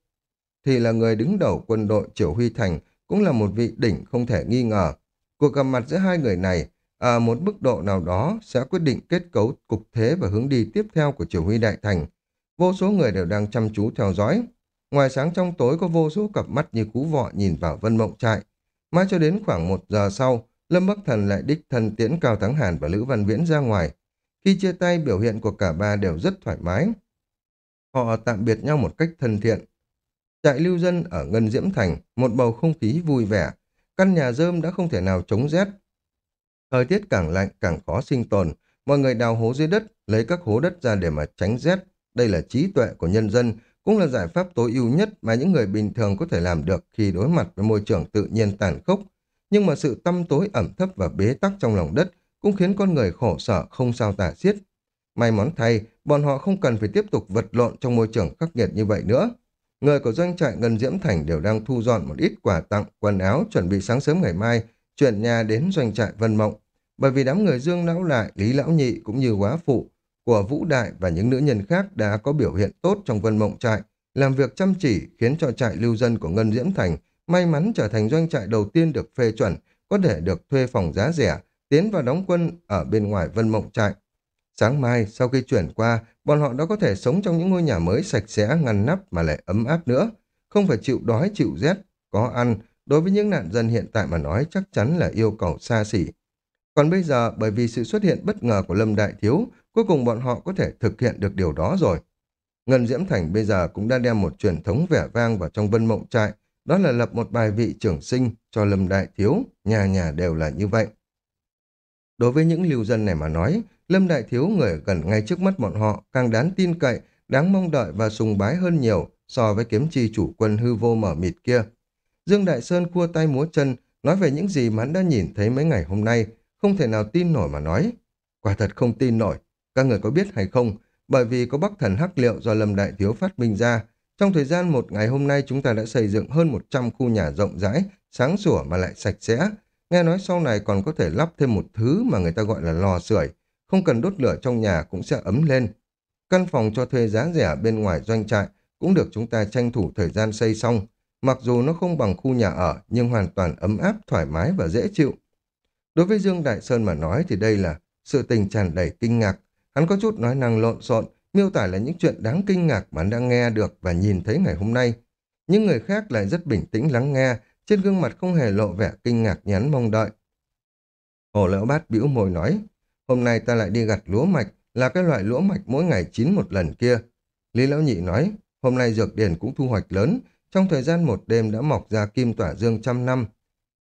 thì là người đứng đầu quân đội Triều Huy Thành, cũng là một vị đỉnh không thể nghi ngờ. Cuộc gặp mặt giữa hai người này ở một mức độ nào đó sẽ quyết định kết cấu cục thế và hướng đi tiếp theo của Triều Huy Đại Thành. Vô số người đều đang chăm chú theo dõi. Ngoài sáng trong tối có vô số cặp mắt như cú vọ nhìn vào vân mộng trại. Mãi cho đến khoảng một giờ sau, Lâm Bắc Thần lại đích thân tiễn Cao Thắng Hàn và Lữ Văn Viễn ra ngoài. Khi chia tay, biểu hiện của cả ba đều rất thoải mái. Họ tạm biệt nhau một cách thân thiện. Trại lưu dân ở Ngân Diễm Thành, một bầu không khí vui vẻ. Căn nhà rơm đã không thể nào chống rét. Thời tiết càng lạnh càng khó sinh tồn. Mọi người đào hố dưới đất, lấy các hố đất ra để mà tránh rét. Đây là trí tuệ của nhân dân, cũng là giải pháp tối ưu nhất mà những người bình thường có thể làm được khi đối mặt với môi trường tự nhiên tàn khốc. Nhưng mà sự tâm tối ẩm thấp và bế tắc trong lòng đất cũng khiến con người khổ sở không sao tả xiết. May mắn thay, bọn họ không cần phải tiếp tục vật lộn trong môi trường khắc nghiệt như vậy nữa. Người của doanh trại Ngân Diễm Thành đều đang thu dọn một ít quà tặng, quần áo chuẩn bị sáng sớm ngày mai chuyển nhà đến doanh trại Vân Mộng bởi vì đám người Dương Lão Lại, Lý Lão Nhị cũng như quá phụ của Vũ Đại và những nữ nhân khác đã có biểu hiện tốt trong vân mộng trại, làm việc chăm chỉ khiến cho trại lưu dân của Ngân Diễm Thành may mắn trở thành doanh trại đầu tiên được phê chuẩn, có thể được thuê phòng giá rẻ, tiến vào đóng quân ở bên ngoài vân mộng trại. Sáng mai, sau khi chuyển qua, bọn họ đã có thể sống trong những ngôi nhà mới sạch sẽ, ngăn nắp mà lại ấm áp nữa. Không phải chịu đói, chịu rét, có ăn. Đối với những nạn dân hiện tại mà nói chắc chắn là yêu cầu xa xỉ. Còn bây giờ, bởi vì sự xuất hiện bất ngờ của Lâm Đại Thiếu, cuối cùng bọn họ có thể thực hiện được điều đó rồi. Ngân Diễm Thành bây giờ cũng đã đem một truyền thống vẻ vang vào trong vân mộng trại, đó là lập một bài vị trưởng sinh cho Lâm Đại Thiếu, nhà nhà đều là như vậy. Đối với những lưu dân này mà nói, Lâm Đại Thiếu người gần ngay trước mắt bọn họ càng đáng tin cậy, đáng mong đợi và sùng bái hơn nhiều so với kiếm chi chủ quân hư vô mở mịt kia. Dương Đại Sơn cua tay múa chân, nói về những gì mà hắn đã nhìn thấy mấy ngày hôm nay, không thể nào tin nổi mà nói. Quả thật không tin nổi, các người có biết hay không, bởi vì có bắc thần hắc liệu do Lâm Đại Thiếu phát minh ra, trong thời gian một ngày hôm nay chúng ta đã xây dựng hơn 100 khu nhà rộng rãi, sáng sủa mà lại sạch sẽ. Nghe nói sau này còn có thể lắp thêm một thứ mà người ta gọi là lò sưởi, không cần đốt lửa trong nhà cũng sẽ ấm lên. Căn phòng cho thuê giá rẻ bên ngoài doanh trại cũng được chúng ta tranh thủ thời gian xây xong. Mặc dù nó không bằng khu nhà ở nhưng hoàn toàn ấm áp, thoải mái và dễ chịu. Đối với Dương Đại Sơn mà nói thì đây là sự tình tràn đầy kinh ngạc. Hắn có chút nói năng lộn xộn, miêu tả là những chuyện đáng kinh ngạc mà hắn đang nghe được và nhìn thấy ngày hôm nay. Những người khác lại rất bình tĩnh lắng nghe, trên gương mặt không hề lộ vẻ kinh ngạc nhắn mong đợi. Hồ lão bát bĩu môi nói, hôm nay ta lại đi gặt lúa mạch, là cái loại lúa mạch mỗi ngày chín một lần kia. Lý lão nhị nói, hôm nay dược điển cũng thu hoạch lớn, trong thời gian một đêm đã mọc ra kim tỏa dương trăm năm.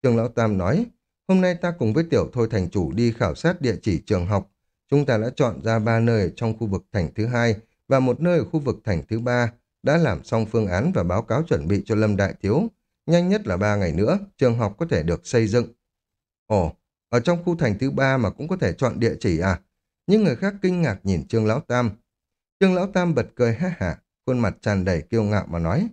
Trường lão tam nói, hôm nay ta cùng với tiểu thôi thành chủ đi khảo sát địa chỉ trường học, Chúng ta đã chọn ra ba nơi trong khu vực thành thứ hai và một nơi ở khu vực thành thứ ba, đã làm xong phương án và báo cáo chuẩn bị cho Lâm Đại Thiếu. Nhanh nhất là ba ngày nữa, trường học có thể được xây dựng. Ồ, ở trong khu thành thứ ba mà cũng có thể chọn địa chỉ à? Những người khác kinh ngạc nhìn Trương Lão Tam. Trương Lão Tam bật cười ha hả, khuôn mặt tràn đầy kiêu ngạo mà nói.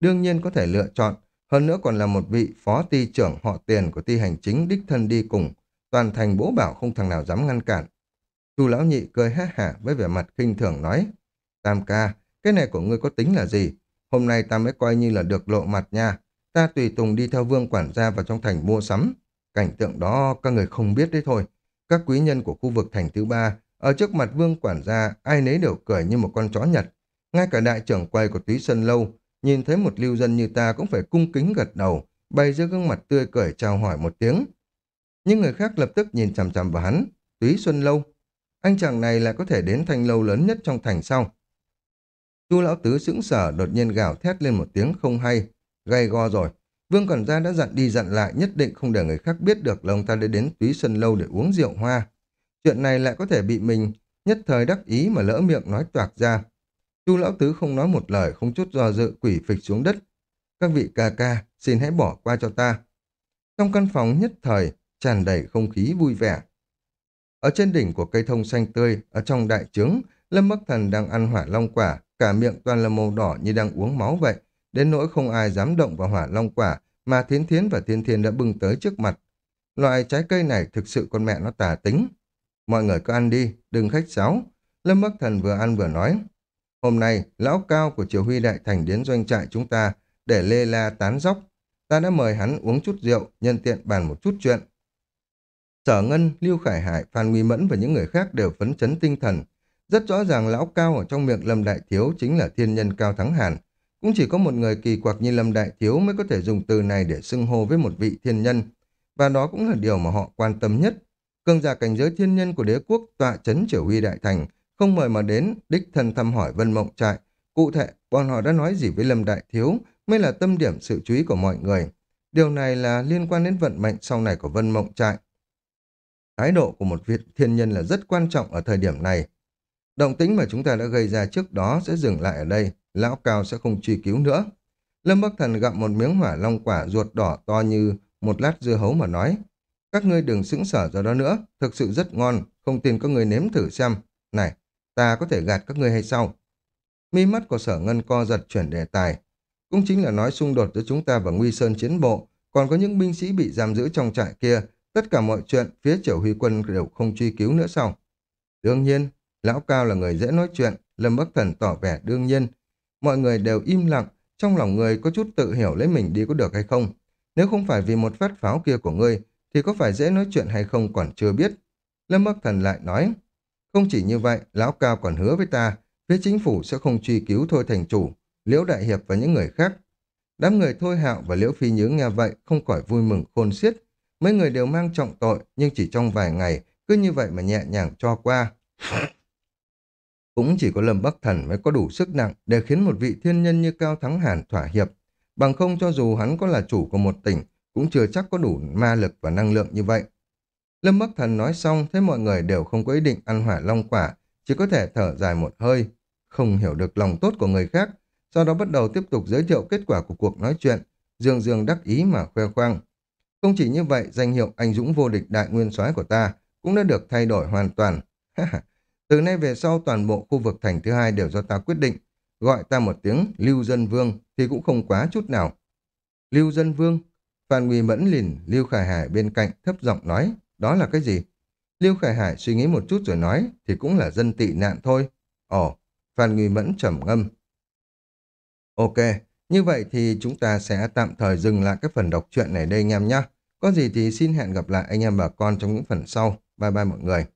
Đương nhiên có thể lựa chọn, hơn nữa còn là một vị phó ty trưởng họ tiền của ty hành chính đích thân đi cùng. Toàn thành bố bảo không thằng nào dám ngăn cản. Chu lão nhị cười hát hả với vẻ mặt khinh thường nói. Tam ca, cái này của ngươi có tính là gì? Hôm nay ta mới coi như là được lộ mặt nha. Ta tùy tùng đi theo vương quản gia vào trong thành mua sắm. Cảnh tượng đó các người không biết đấy thôi. Các quý nhân của khu vực thành thứ ba, ở trước mặt vương quản gia, ai nấy đều cười như một con chó nhật. Ngay cả đại trưởng quay của túy sân lâu, nhìn thấy một lưu dân như ta cũng phải cung kính gật đầu, bày giữa gương mặt tươi cười chào hỏi một tiếng. những người khác lập tức nhìn chằm chằm vào hắn, túy xuân lâu, anh chàng này lại có thể đến thành lâu lớn nhất trong thành sau. Chu lão tứ sững sở đột nhiên gào thét lên một tiếng không hay, gay go rồi. Vương Cẩn Gia đã dặn đi dặn lại nhất định không để người khác biết được là ông ta đã đến túy xuân lâu để uống rượu hoa. Chuyện này lại có thể bị mình nhất thời đắc ý mà lỡ miệng nói toạc ra. Chu lão tứ không nói một lời, không chút do dự quỷ phịch xuống đất. Các vị ca ca, xin hãy bỏ qua cho ta. Trong căn phòng nhất thời, tràn đầy không khí vui vẻ. Ở trên đỉnh của cây thông xanh tươi, ở trong đại trướng, Lâm Bắc Thần đang ăn hỏa long quả, cả miệng toàn là màu đỏ như đang uống máu vậy. Đến nỗi không ai dám động vào hỏa long quả, mà Thiến Thiến và Thiên Thiên đã bưng tới trước mặt. Loại trái cây này thực sự con mẹ nó tà tính. Mọi người cứ ăn đi, đừng khách sáo. Lâm Bắc Thần vừa ăn vừa nói. Hôm nay, lão cao của Triều Huy Đại Thành đến doanh trại chúng ta để lê la tán dốc. Ta đã mời hắn uống chút rượu, nhân tiện bàn một chút chuyện. Sở Ngân, Lưu Khải Hải, Phan Nguy Mẫn và những người khác đều phấn chấn tinh thần. Rất rõ ràng lão cao ở trong miệng Lâm Đại Thiếu chính là thiên nhân cao thắng hàn. Cũng chỉ có một người kỳ quặc như Lâm Đại Thiếu mới có thể dùng từ này để xưng hô với một vị thiên nhân. Và đó cũng là điều mà họ quan tâm nhất. Cường giả cảnh giới thiên nhân của đế quốc tọa chấn triều huy đại thành, không mời mà đến, đích thân thăm hỏi Vân Mộng Trại. Cụ thể, bọn họ đã nói gì với Lâm Đại Thiếu mới là tâm điểm sự chú ý của mọi người. Điều này là liên quan đến vận mệnh sau này của Vân Mộng Trại. Thái độ của một vị thiên nhân là rất quan trọng ở thời điểm này. Động tính mà chúng ta đã gây ra trước đó sẽ dừng lại ở đây, lão cao sẽ không truy cứu nữa. Lâm Bắc Thần gặm một miếng hỏa long quả ruột đỏ to như một lát dưa hấu mà nói. Các ngươi đừng sững sở do đó nữa, thực sự rất ngon, không tin các ngươi nếm thử xem. Này, ta có thể gạt các ngươi hay sao? Mi mắt của sở ngân co giật chuyển đề tài. Cũng chính là nói xung đột giữa chúng ta và Nguy Sơn chiến bộ, còn có những binh sĩ bị giam giữ trong trại kia Tất cả mọi chuyện, phía Triều Huy Quân đều không truy cứu nữa sao? Đương nhiên, Lão Cao là người dễ nói chuyện, Lâm Bắc Thần tỏ vẻ đương nhiên. Mọi người đều im lặng, trong lòng người có chút tự hiểu lấy mình đi có được hay không. Nếu không phải vì một phát pháo kia của ngươi, thì có phải dễ nói chuyện hay không còn chưa biết. Lâm Bắc Thần lại nói, không chỉ như vậy, Lão Cao còn hứa với ta, phía chính phủ sẽ không truy cứu Thôi Thành Chủ, Liễu Đại Hiệp và những người khác. Đám người Thôi Hạo và Liễu Phi Nhứ nghe vậy không khỏi vui mừng khôn xiết. Mấy người đều mang trọng tội, nhưng chỉ trong vài ngày, cứ như vậy mà nhẹ nhàng cho qua. Cũng chỉ có Lâm Bắc Thần mới có đủ sức nặng để khiến một vị thiên nhân như Cao Thắng Hàn thỏa hiệp. Bằng không cho dù hắn có là chủ của một tỉnh, cũng chưa chắc có đủ ma lực và năng lượng như vậy. Lâm Bắc Thần nói xong, thấy mọi người đều không có ý định ăn hỏa long quả, chỉ có thể thở dài một hơi, không hiểu được lòng tốt của người khác, sau đó bắt đầu tiếp tục giới thiệu kết quả của cuộc nói chuyện, dương dương đắc ý mà khoe khoang. Không chỉ như vậy, danh hiệu anh dũng vô địch đại nguyên soái của ta cũng đã được thay đổi hoàn toàn. Từ nay về sau toàn bộ khu vực thành thứ hai đều do ta quyết định. Gọi ta một tiếng Lưu Dân Vương thì cũng không quá chút nào. Lưu Dân Vương, Phan Nguy Mẫn lìn Lưu Khải Hải bên cạnh thấp giọng nói, đó là cái gì? Lưu Khải Hải suy nghĩ một chút rồi nói, thì cũng là dân tị nạn thôi. Ồ, Phan Nguy Mẫn trầm ngâm. Ok, như vậy thì chúng ta sẽ tạm thời dừng lại cái phần đọc truyện này đây anh em nhé. Có gì thì xin hẹn gặp lại anh em bà con trong những phần sau. Bye bye mọi người.